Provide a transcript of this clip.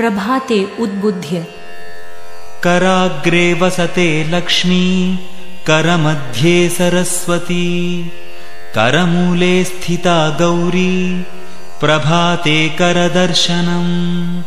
प्रभाते उद्बुद्ध्य। कराग्रे वसते लक्ष्मी करमध्ये सरस्वती। करमूले स्थिता गौरी प्रभाते करदर्शनम्।